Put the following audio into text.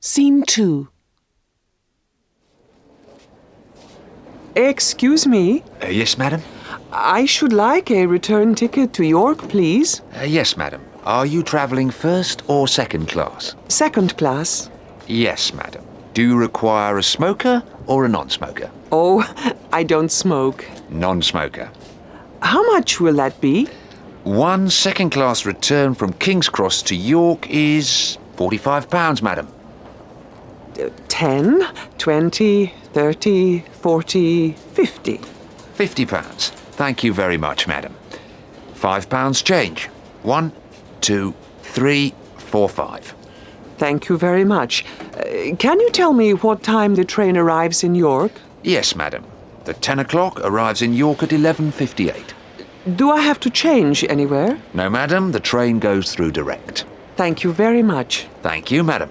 Scene 2. Excuse me, Uh, yes, madam? I should like a return ticket to York, please. Uh, yes, madam. Are you travelling first or second class? Second class. Yes, madam. Do you require a smoker or a non smoker? Oh, I don't smoke. Non smoker. How much will that be? One second class return from King's Cross to York is £45, madam. 10, 20, 30, 40, 50. £50. Thank you very much, madam. Five pounds change. One, two, three, four, five. Thank you very much. Uh, can you tell me what time the train arrives in York? Yes, madam. The 10 o'clock arrives in York at 11.58. Do I have to change anywhere? No, madam, the train goes through direct. Thank you very much. Thank you, madam.